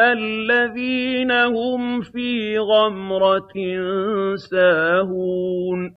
الَّذِينَ هُمْ فِي غَمْرَةٍ سَاهُونَ.